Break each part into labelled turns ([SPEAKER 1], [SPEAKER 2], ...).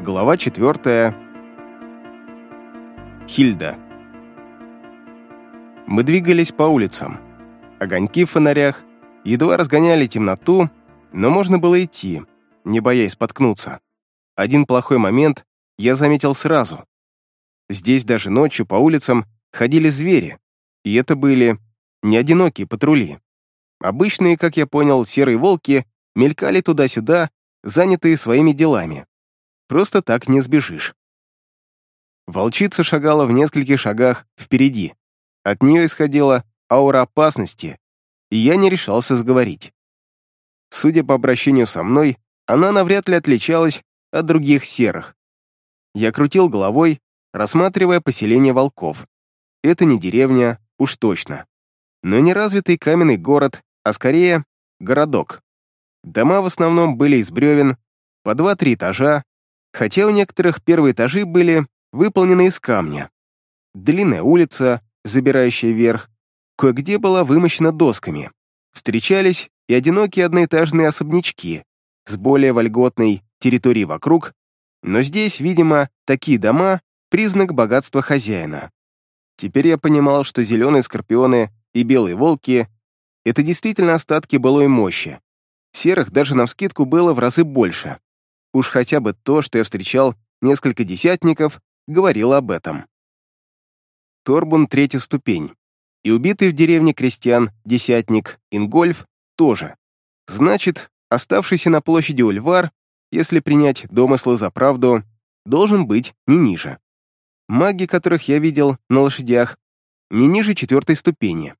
[SPEAKER 1] Глава 4. Хильда. Мы двигались по улицам. Огоньки в фонарях едва разгоняли темноту, но можно было идти, не боясь споткнуться. Один плохой момент я заметил сразу. Здесь даже ночью по улицам ходили звери, и это были не одинокие патрули. Обычные, как я понял, серые волки мелькали туда-сюда, занятые своими делами. Просто так не сбежишь. Волчица шагала в нескольких шагах впереди. От нее исходила аура опасности, и я не решался сговорить. Судя по обращению со мной, она навряд ли отличалась от других серых. Я крутил головой, рассматривая поселение волков. Это не деревня, уж точно. Но не развитый каменный город, а скорее городок. Дома в основном были из бревен, по два-три этажа, хотя у некоторых первые этажи были выполнены из камня. Длинная улица, забирающая вверх, кое-где была вымощена досками. Встречались и одинокие одноэтажные особнячки с более вольготной территорией вокруг, но здесь, видимо, такие дома — признак богатства хозяина. Теперь я понимал, что зеленые скорпионы и белые волки — это действительно остатки былой мощи. Серых даже навскидку было в разы больше. Уж хотя бы то, что я встречал несколько десятников, говорило об этом. Торбун — третья ступень. И убитый в деревне крестьян десятник Ингольф тоже. Значит, оставшийся на площади Ульвар, если принять домыслы за правду, должен быть не ниже. Маги, которых я видел на лошадях, не ниже четвертой ступени.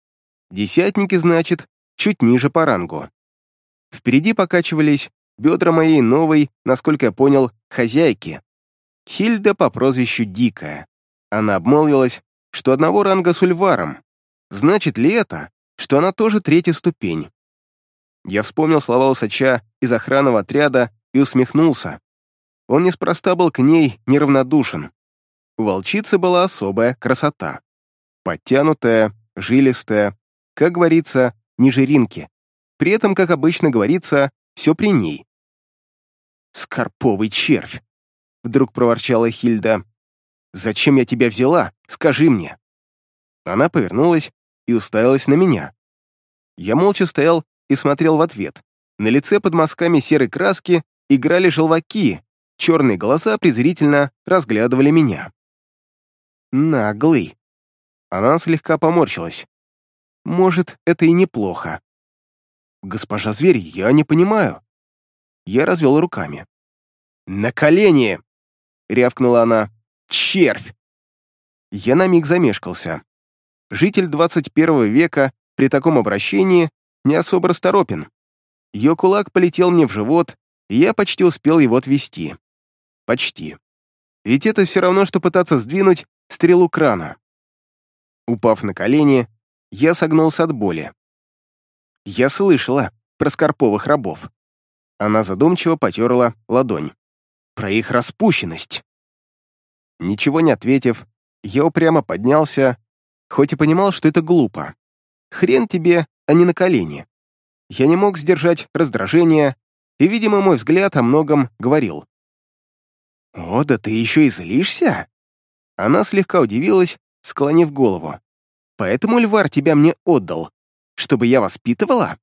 [SPEAKER 1] Десятники, значит, чуть ниже по рангу. Впереди покачивались бедра моей новой, насколько я понял, хозяйки. Хильда по прозвищу Дикая. Она обмолвилась, что одного ранга с Ульваром. Значит ли это, что она тоже третья ступень? Я вспомнил слова усача из охранного отряда и усмехнулся. Он неспроста был к ней неравнодушен. У волчицы была особая красота. Подтянутая, жилистая, как говорится, не жиринки. При этом, как обычно говорится, все при ней. «Скорповый червь!» — вдруг проворчала Хильда. «Зачем я тебя взяла? Скажи мне!» Она повернулась и уставилась на меня. Я молча стоял и смотрел в ответ. На лице под мазками серой краски играли желваки, черные глаза презрительно разглядывали меня. «Наглый!» Она слегка поморщилась. «Может, это и неплохо». «Госпожа зверь, я не понимаю». Я развел руками. «На колени!» — рявкнула она. «Червь!» Я на миг замешкался. Житель 21 века при таком обращении не особо расторопен. Ее кулак полетел мне в живот, и я почти успел его отвести. Почти. Ведь это все равно, что пытаться сдвинуть стрелу крана. Упав на колени, я согнулся от боли. Я слышала про скорповых рабов. Она задумчиво потерла ладонь. Про их распущенность. Ничего не ответив, я упрямо поднялся, хоть и понимал, что это глупо. Хрен тебе, а не на колени. Я не мог сдержать раздражение, и, видимо, мой взгляд о многом говорил. «О, да ты еще и злишься?» Она слегка удивилась, склонив голову. «Поэтому Львар тебя мне отдал, чтобы я воспитывала?»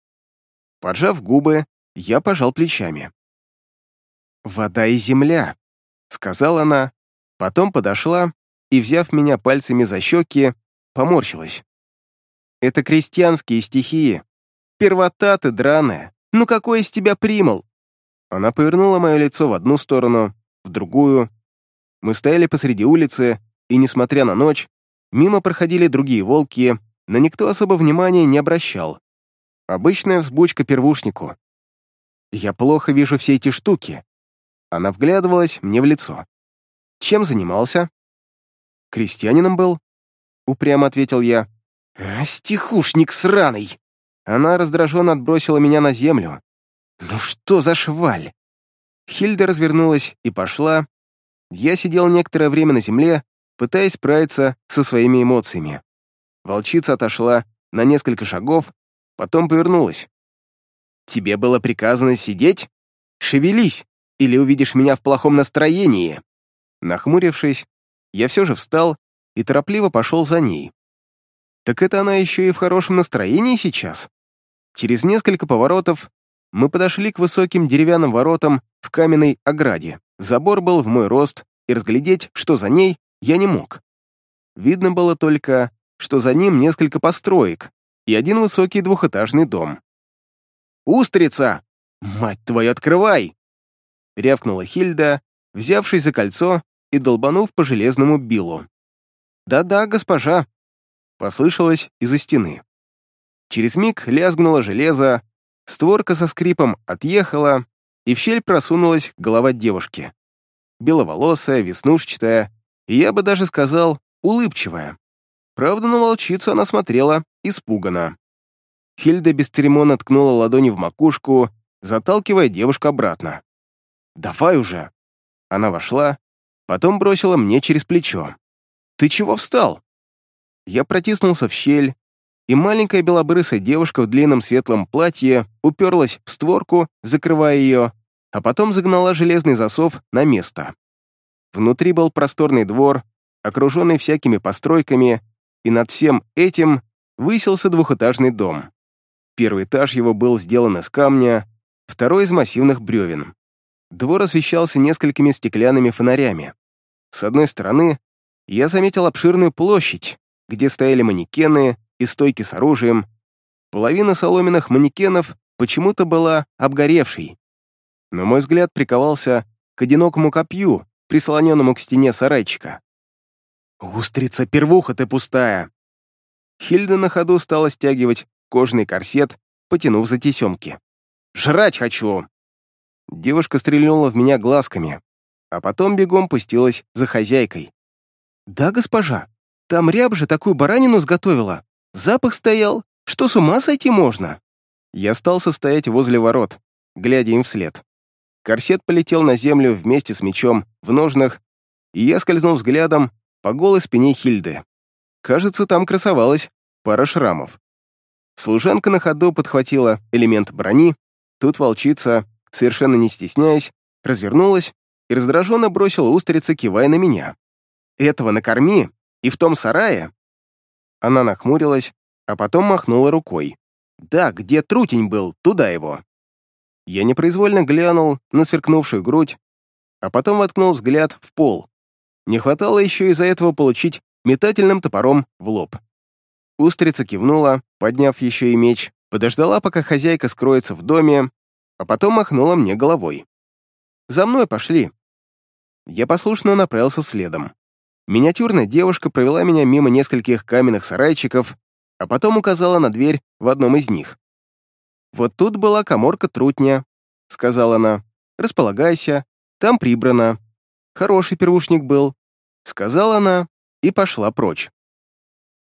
[SPEAKER 1] Поджав губы, я пожал плечами. «Вода и земля», — сказала она, потом подошла и, взяв меня пальцами за щеки, поморщилась. «Это крестьянские стихии. Первота ты драная. Ну какой из тебя примол?» Она повернула мое лицо в одну сторону, в другую. Мы стояли посреди улицы, и, несмотря на ночь, мимо проходили другие волки, но никто особо внимания не обращал. Обычная взбучка первушнику. Я плохо вижу все эти штуки. Она вглядывалась мне в лицо. Чем занимался? Крестьянином был, упрямо ответил я. А, стихушник сраный! Она раздраженно отбросила меня на землю. Ну что за шваль? Хильда развернулась и пошла. Я сидел некоторое время на земле, пытаясь справиться со своими эмоциями. Волчица отошла на несколько шагов, потом повернулась. «Тебе было приказано сидеть? Шевелись! или увидишь меня в плохом настроении». Нахмурившись, я все же встал и торопливо пошел за ней. Так это она еще и в хорошем настроении сейчас? Через несколько поворотов мы подошли к высоким деревянным воротам в каменной ограде. Забор был в мой рост, и разглядеть, что за ней, я не мог. Видно было только, что за ним несколько построек и один высокий двухэтажный дом. «Устрица! Мать твою, открывай!» рявкнула Хильда, взявшись за кольцо и долбанув по железному билу. «Да-да, госпожа», — послышалось из-за стены. Через миг лязгнуло железо, створка со скрипом отъехала, и в щель просунулась голова девушки. Беловолосая, веснушчатая, и я бы даже сказал, улыбчивая. Правда, на волчицу она смотрела испуганно. Хильда бесцеремонно ткнула ладони в макушку, заталкивая девушку обратно. «Давай уже!» Она вошла, потом бросила мне через плечо. «Ты чего встал?» Я протиснулся в щель, и маленькая белобрысая девушка в длинном светлом платье уперлась в створку, закрывая ее, а потом загнала железный засов на место. Внутри был просторный двор, окруженный всякими постройками, и над всем этим высился двухэтажный дом. Первый этаж его был сделан из камня, второй — из массивных бревен. Двор освещался несколькими стеклянными фонарями. С одной стороны, я заметил обширную площадь, где стояли манекены и стойки с оружием. Половина соломенных манекенов почему-то была обгоревшей. Но мой взгляд приковался к одинокому копью, прислоненному к стене сарайчика. «Устрица, первуха ты пустая!» Хильда на ходу стала стягивать кожаный корсет, потянув за тесемки. «Жрать хочу!» Девушка стрельнула в меня глазками, а потом бегом пустилась за хозяйкой. «Да, госпожа, там ряб же такую баранину сготовила. Запах стоял, что с ума сойти можно?» Я стал состоять возле ворот, глядя им вслед. Корсет полетел на землю вместе с мечом в ножнах, и я скользнул взглядом по голой спине Хильды. Кажется, там красовалась пара шрамов. Служанка на ходу подхватила элемент брони, тут волчица совершенно не стесняясь, развернулась и раздраженно бросила устрицы, кивая на меня. «Этого накорми, и в том сарае...» Она нахмурилась, а потом махнула рукой. «Да, где трутень был, туда его». Я непроизвольно глянул на сверкнувшую грудь, а потом воткнул взгляд в пол. Не хватало еще из-за этого получить метательным топором в лоб. Устрица кивнула, подняв еще и меч, подождала, пока хозяйка скроется в доме, а потом махнула мне головой. «За мной пошли!» Я послушно направился следом. Миниатюрная девушка провела меня мимо нескольких каменных сарайчиков, а потом указала на дверь в одном из них. «Вот тут была коморка трутня», — сказала она. «Располагайся, там прибрано. Хороший первушник был», — сказала она и пошла прочь.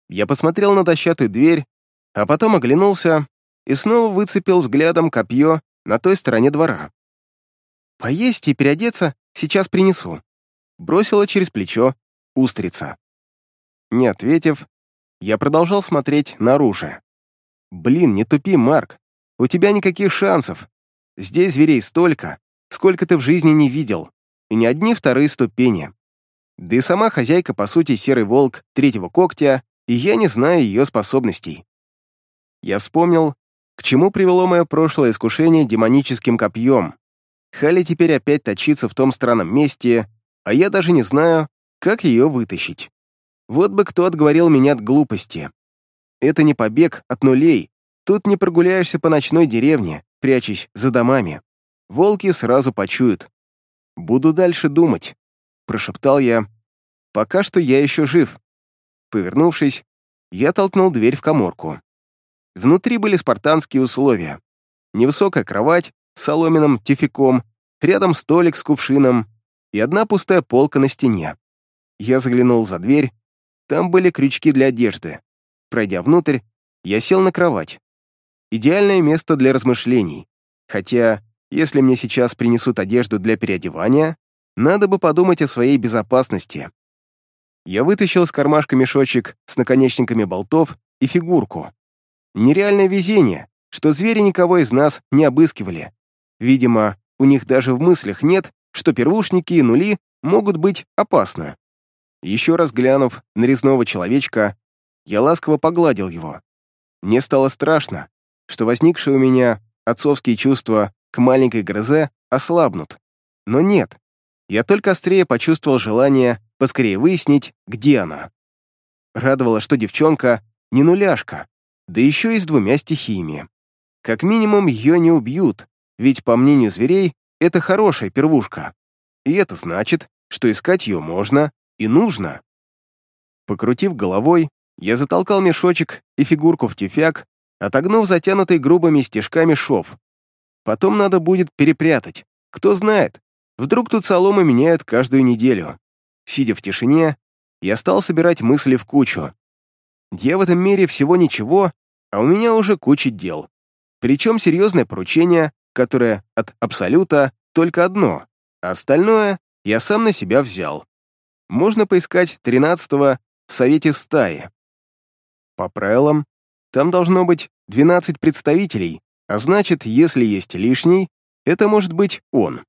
[SPEAKER 1] Я посмотрел на дощатую дверь, а потом оглянулся и снова выцепил взглядом копье на той стороне двора. «Поесть и переодеться сейчас принесу», — бросила через плечо устрица. Не ответив, я продолжал смотреть на оружие. «Блин, не тупи, Марк, у тебя никаких шансов. Здесь зверей столько, сколько ты в жизни не видел, и ни одни вторые ступени. Да и сама хозяйка, по сути, серый волк третьего когтя, и я не знаю ее способностей». Я вспомнил, к чему привело мое прошлое искушение демоническим копьем? Хали теперь опять точится в том странном месте, а я даже не знаю, как ее вытащить. Вот бы кто отговорил меня от глупости. Это не побег от нулей. Тут не прогуляешься по ночной деревне, прячась за домами. Волки сразу почуют. Буду дальше думать, прошептал я. Пока что я еще жив. Повернувшись, я толкнул дверь в коморку. Внутри были спартанские условия. Невысокая кровать с соломенным тюфяком, рядом столик с кувшином и одна пустая полка на стене. Я заглянул за дверь, там были крючки для одежды. Пройдя внутрь, я сел на кровать. Идеальное место для размышлений. Хотя, если мне сейчас принесут одежду для переодевания, надо бы подумать о своей безопасности. Я вытащил из кармашка мешочек с наконечниками болтов и фигурку. Нереальное везение, что звери никого из нас не обыскивали. Видимо, у них даже в мыслях нет, что первушники и нули могут быть опасны. Еще раз глянув на резного человечка, я ласково погладил его. Мне стало страшно, что возникшие у меня отцовские чувства к маленькой грозе ослабнут. Но нет, я только острее почувствовал желание поскорее выяснить, где она. Радовало, что девчонка не нуляшка, да еще и с двумя стихиями. Как минимум, ее не убьют, ведь, по мнению зверей, это хорошая первушка. И это значит, что искать ее можно и нужно. Покрутив головой, я затолкал мешочек и фигурку в тюфяк, отогнув затянутый грубыми стежками шов. Потом надо будет перепрятать. Кто знает, вдруг тут соломы меняют каждую неделю. Сидя в тишине, я стал собирать мысли в кучу. Я в этом мире всего ничего, а у меня уже куча дел. Причем серьезное поручение, которое от Абсолюта только одно, а остальное я сам на себя взял. Можно поискать тринадцатого в совете стаи. По правилам, там должно быть 12 представителей, а значит, если есть лишний, это может быть он.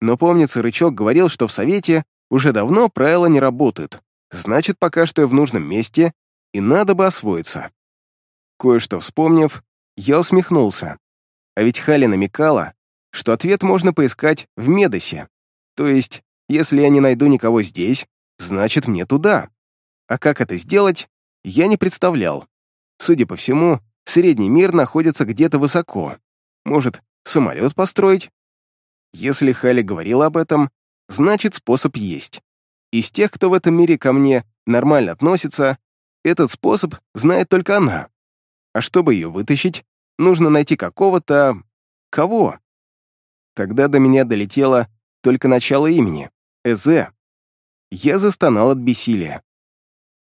[SPEAKER 1] Но помнится, Рычок говорил, что в совете уже давно правила не работают, значит, пока что я в нужном месте, и надо бы освоиться. Кое-что вспомнив, я усмехнулся. А ведь Хали намекала, что ответ можно поискать в Медосе. То есть, если я не найду никого здесь, значит, мне туда. А как это сделать, я не представлял. Судя по всему, средний мир находится где-то высоко. Может, самолет построить? Если Хали говорила об этом, значит, способ есть. Из тех, кто в этом мире ко мне нормально относится, этот способ знает только она. А чтобы ее вытащить, нужно найти какого-то... кого? Тогда до меня долетело только начало имени — Эзе. Я застонал от бессилия.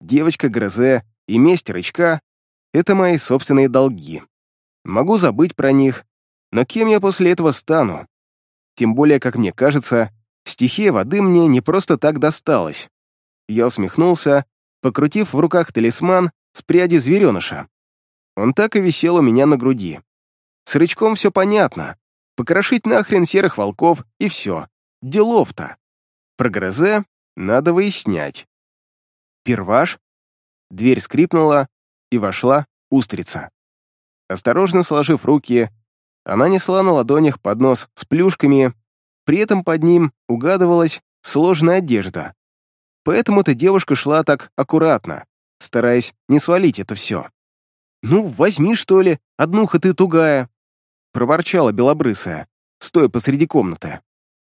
[SPEAKER 1] Девочка Грозе и месть рычка — это мои собственные долги. Могу забыть про них, но кем я после этого стану? Тем более, как мне кажется, стихия воды мне не просто так досталась. Я усмехнулся, покрутив в руках талисман с прядью звереныша. Он так и висел у меня на груди. С рычком все понятно. Покрошить нахрен серых волков, и все. Делов-то. Про Грозе надо выяснять. Перваш? Дверь скрипнула, и вошла устрица. Осторожно сложив руки, она несла на ладонях поднос с плюшками, при этом под ним угадывалась сложная одежда. Поэтому-то девушка шла так аккуратно, стараясь не свалить это все. «Ну, возьми, что ли, одну-ха ты тугая», — проворчала белобрысая, стоя посреди комнаты.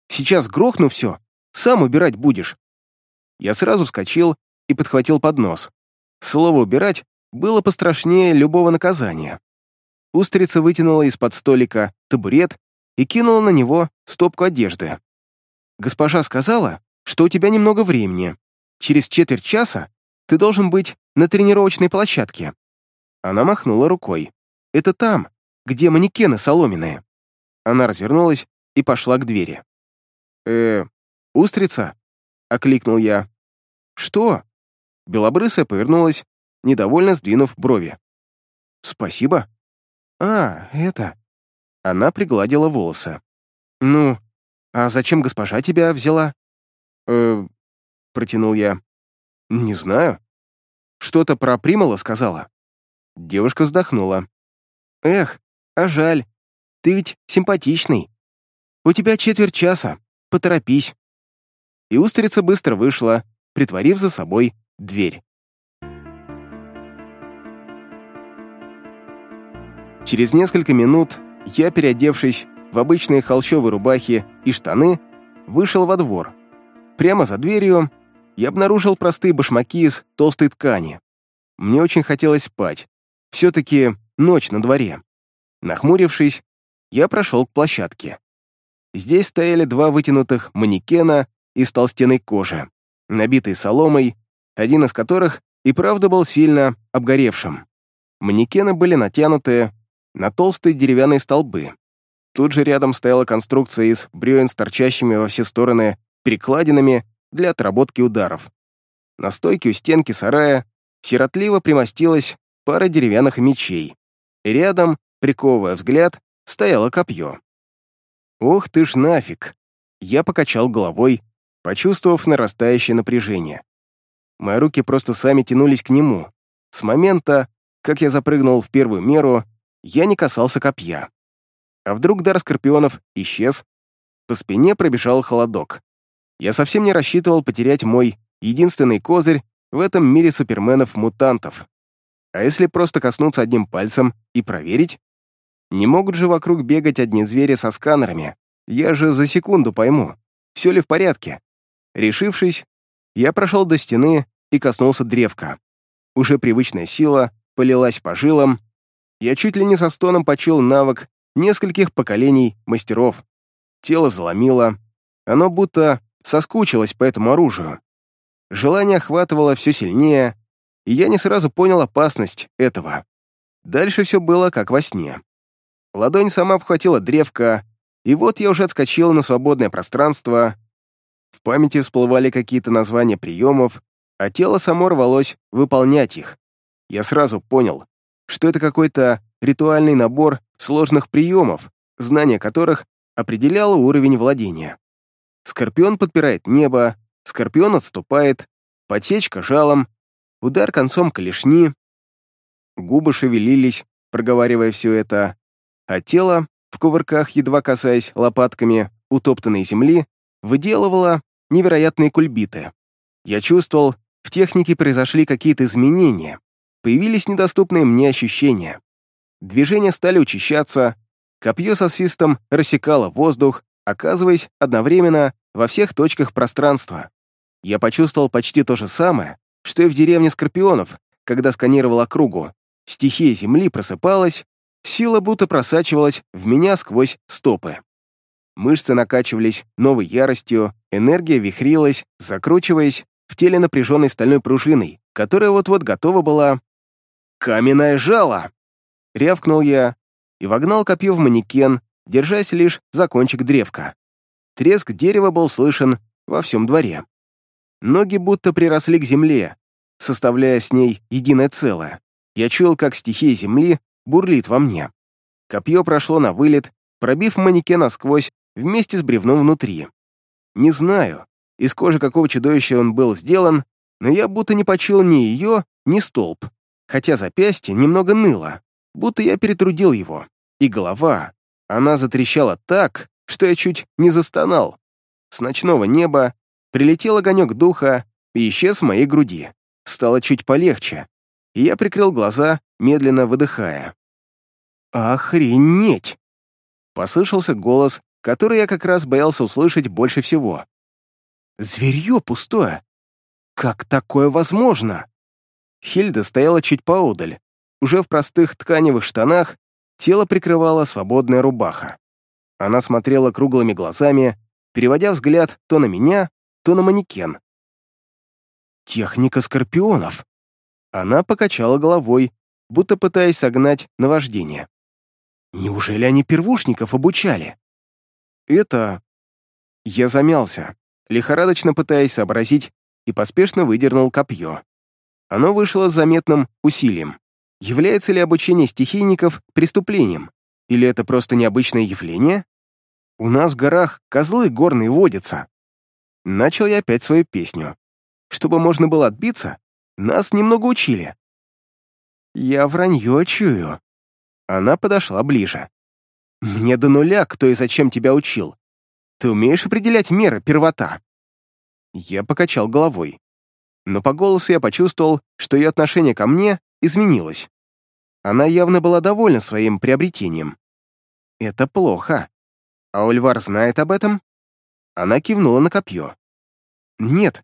[SPEAKER 1] «Сейчас грохну все, сам убирать будешь». Я сразу вскочил и подхватил поднос. Слово «убирать» было пострашнее любого наказания. Устрица вытянула из-под столика табурет и кинула на него стопку одежды. «Госпожа сказала, что у тебя немного времени. Через четверть часа ты должен быть на тренировочной площадке». Она махнула рукой. «Это там, где манекены соломенные». Она развернулась и пошла к двери. «Э, устрица?» — окликнул я. «Что?» Белобрысая повернулась, недовольно сдвинув брови. «Спасибо». «А, это...» Она пригладила волосы. «Ну, а зачем госпожа тебя взяла?» «Э...» — протянул я. «Не знаю. Что-то про Примала сказала». Девушка вздохнула. «Эх, а жаль. Ты ведь симпатичный. У тебя четверть часа. Поторопись». И устрица быстро вышла, притворив за собой дверь. Через несколько минут я, переодевшись в обычные холщовые рубахи и штаны, вышел во двор. Прямо за дверью я обнаружил простые башмаки из толстой ткани. Мне очень хотелось спать. Все-таки ночь на дворе. Нахмурившись, я прошел к площадке. Здесь стояли два вытянутых манекена из толстенной кожи, набитые соломой, один из которых и правда был сильно обгоревшим. Манекены были натянуты на толстые деревянные столбы. Тут же рядом стояла конструкция из бревен с торчащими во все стороны перекладинами для отработки ударов. На стойке у стенки сарая сиротливо примостилась пара деревянных мечей. Рядом, приковывая взгляд, стояло копье. Ох ты ж нафиг! Я покачал головой, почувствовав нарастающее напряжение. Мои руки просто сами тянулись к нему. С момента, как я запрыгнул в первую меру, я не касался копья. А вдруг дар скорпионов исчез? По спине пробежал холодок. Я совсем не рассчитывал потерять мой единственный козырь в этом мире суперменов-мутантов. А если просто коснуться одним пальцем и проверить? Не могут же вокруг бегать одни звери со сканерами. Я же за секунду пойму, все ли в порядке. Решившись, я прошел до стены и коснулся древка. Уже привычная сила полилась по жилам. Я чуть ли не со стоном почел навык нескольких поколений мастеров. Тело заломило. Оно будто соскучилось по этому оружию. Желание охватывало все сильнее, и я не сразу понял опасность этого. Дальше все было как во сне. Ладонь сама обхватила древко, и вот я уже отскочил на свободное пространство. В памяти всплывали какие-то названия приемов, а тело само рвалось выполнять их. Я сразу понял, что это какой-то ритуальный набор сложных приемов, знание которых определяло уровень владения. Скорпион подпирает небо, скорпион отступает, подсечка жалом, удар концом клешни. Губы шевелились, проговаривая все это, а тело, в кувырках, едва касаясь лопатками утоптанной земли, выделывало невероятные кульбиты. Я чувствовал, в технике произошли какие-то изменения, появились недоступные мне ощущения. Движения стали учащаться, копье со свистом рассекало воздух, оказываясь одновременно во всех точках пространства. Я почувствовал почти то же самое, что и в деревне Скорпионов, когда сканировал округу. Стихия Земли просыпалась, сила будто просачивалась в меня сквозь стопы. Мышцы накачивались новой яростью, энергия вихрилась, закручиваясь в теле напряженной стальной пружиной, которая вот-вот готова была... «Каменное жало!» Рявкнул я и вогнал копье в манекен, держась лишь за кончик древка. Треск дерева был слышен во всем дворе. Ноги будто приросли к земле, составляя с ней единое целое. Я чуял, как стихия земли бурлит во мне. Копье прошло на вылет, пробив манекен насквозь вместе с бревном внутри. Не знаю, из кожи какого чудовища он был сделан, но я будто не почуял ни ее, ни столб, хотя запястье немного ныло, будто я перетрудил его. И голова, она затрещала так, что я чуть не застонал. С ночного неба прилетел огонек духа и исчез в моей груди. Стало чуть полегче, и я прикрыл глаза, медленно выдыхая. «Охренеть!» Послышался голос, который я как раз боялся услышать больше всего. «Зверье пустое! Как такое возможно?» Хильда стояла чуть поодаль. Уже в простых тканевых штанах тело прикрывала свободная рубаха. Она смотрела круглыми глазами, переводя взгляд то на меня, то на манекен. «Техника скорпионов!» Она покачала головой, будто пытаясь согнать наваждение. «Неужели они первушников обучали?» «Это...» Я замялся, лихорадочно пытаясь сообразить, и поспешно выдернул копье. Оно вышло с заметным усилием. Является ли обучение стихийников преступлением? Или это просто необычное явление? У нас в горах козлы горные водятся. Начал я опять свою песню. Чтобы можно было отбиться, нас немного учили. Я вранье чую. Она подошла ближе. Мне до нуля, кто и зачем тебя учил. Ты умеешь определять меры первота? Я покачал головой. Но по голосу я почувствовал, что ее отношение ко мне изменилось. Она явно была довольна своим приобретением. Это плохо. «А Ульвар знает об этом?» Она кивнула на копье. «Нет,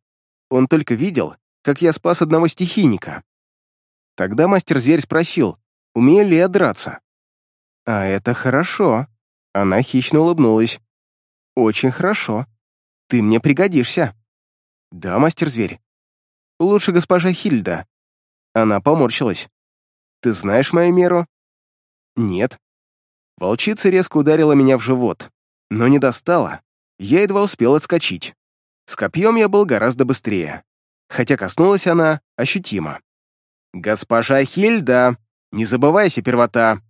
[SPEAKER 1] он только видел, как я спас одного стихийника». Тогда мастер-зверь спросил, умею ли я драться. «А это хорошо». Она хищно улыбнулась. «Очень хорошо. Ты мне пригодишься». «Да, мастер-зверь». «Лучше госпожа Хильда». Она поморщилась. «Ты знаешь мою меру?» «Нет». Волчица резко ударила меня в живот но не достала. Я едва успел отскочить. С копьем я был гораздо быстрее, хотя коснулась она ощутимо. «Госпожа Хильда, не забывайся, первота!»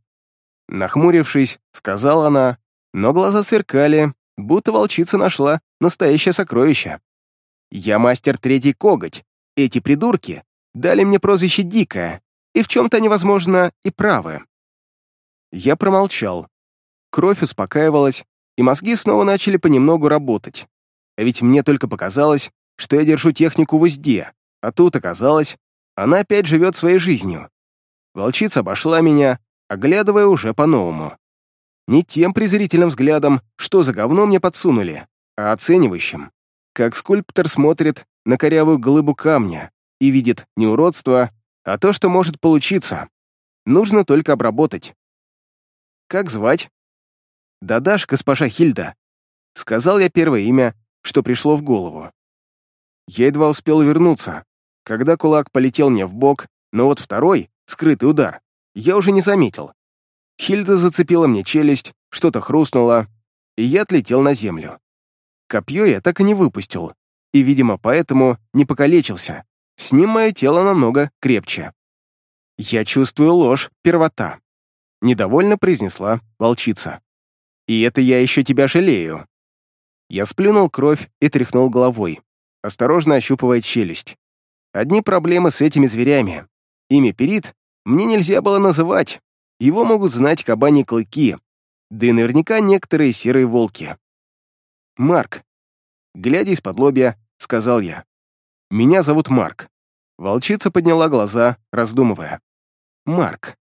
[SPEAKER 1] Нахмурившись, сказала она, но глаза сверкали, будто волчица нашла настоящее сокровище. Я мастер третий коготь. Эти придурки дали мне прозвище Дикая, и в чем-то они, возможно, и правы. Я промолчал. Кровь успокаивалась, и мозги снова начали понемногу работать. А ведь мне только показалось, что я держу технику в узде, а тут оказалось, она опять живет своей жизнью. Волчица обошла меня, оглядывая уже по-новому. Не тем презрительным взглядом, что за говно мне подсунули, а оценивающим. Как скульптор смотрит на корявую глыбу камня и видит не уродство, а то, что может получиться. Нужно только обработать. Как звать? «Да-дашь, госпожа Хильда», — сказал я первое имя, что пришло в голову. Я едва успел вернуться, когда кулак полетел мне в бок, но вот второй, скрытый удар, я уже не заметил. Хильда зацепила мне челюсть, что-то хрустнуло, и я отлетел на землю. Копье я так и не выпустил, и, видимо, поэтому не покалечился. С ним мое тело намного крепче. «Я чувствую ложь, первота», — недовольно произнесла волчица. «И это я еще тебя жалею». Я сплюнул кровь и тряхнул головой осторожно ощупывая челюсть. Одни проблемы с этими зверями. Имя Перит мне нельзя было называть. Его могут знать кабани клыки, да и наверняка некоторые серые волки. «Марк», глядя из-под лобья, сказал я. «Меня зовут Марк». Волчица подняла глаза, раздумывая. «Марк.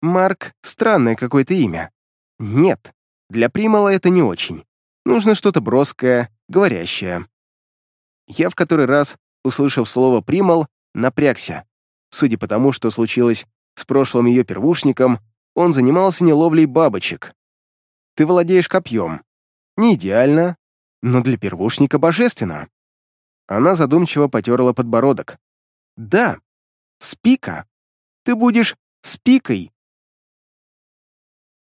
[SPEAKER 1] Марк — странное какое-то имя. Нет, для Примала это не очень. Нужно что-то броское, говорящее. Я в который раз, услышав слово «примал», напрягся. Судя по тому, что случилось с прошлым ее первушником, он занимался не ловлей бабочек. Ты владеешь копьем. Не идеально, но для первушника божественно. Она задумчиво потерла подбородок. Да, спика. Ты будешь спикой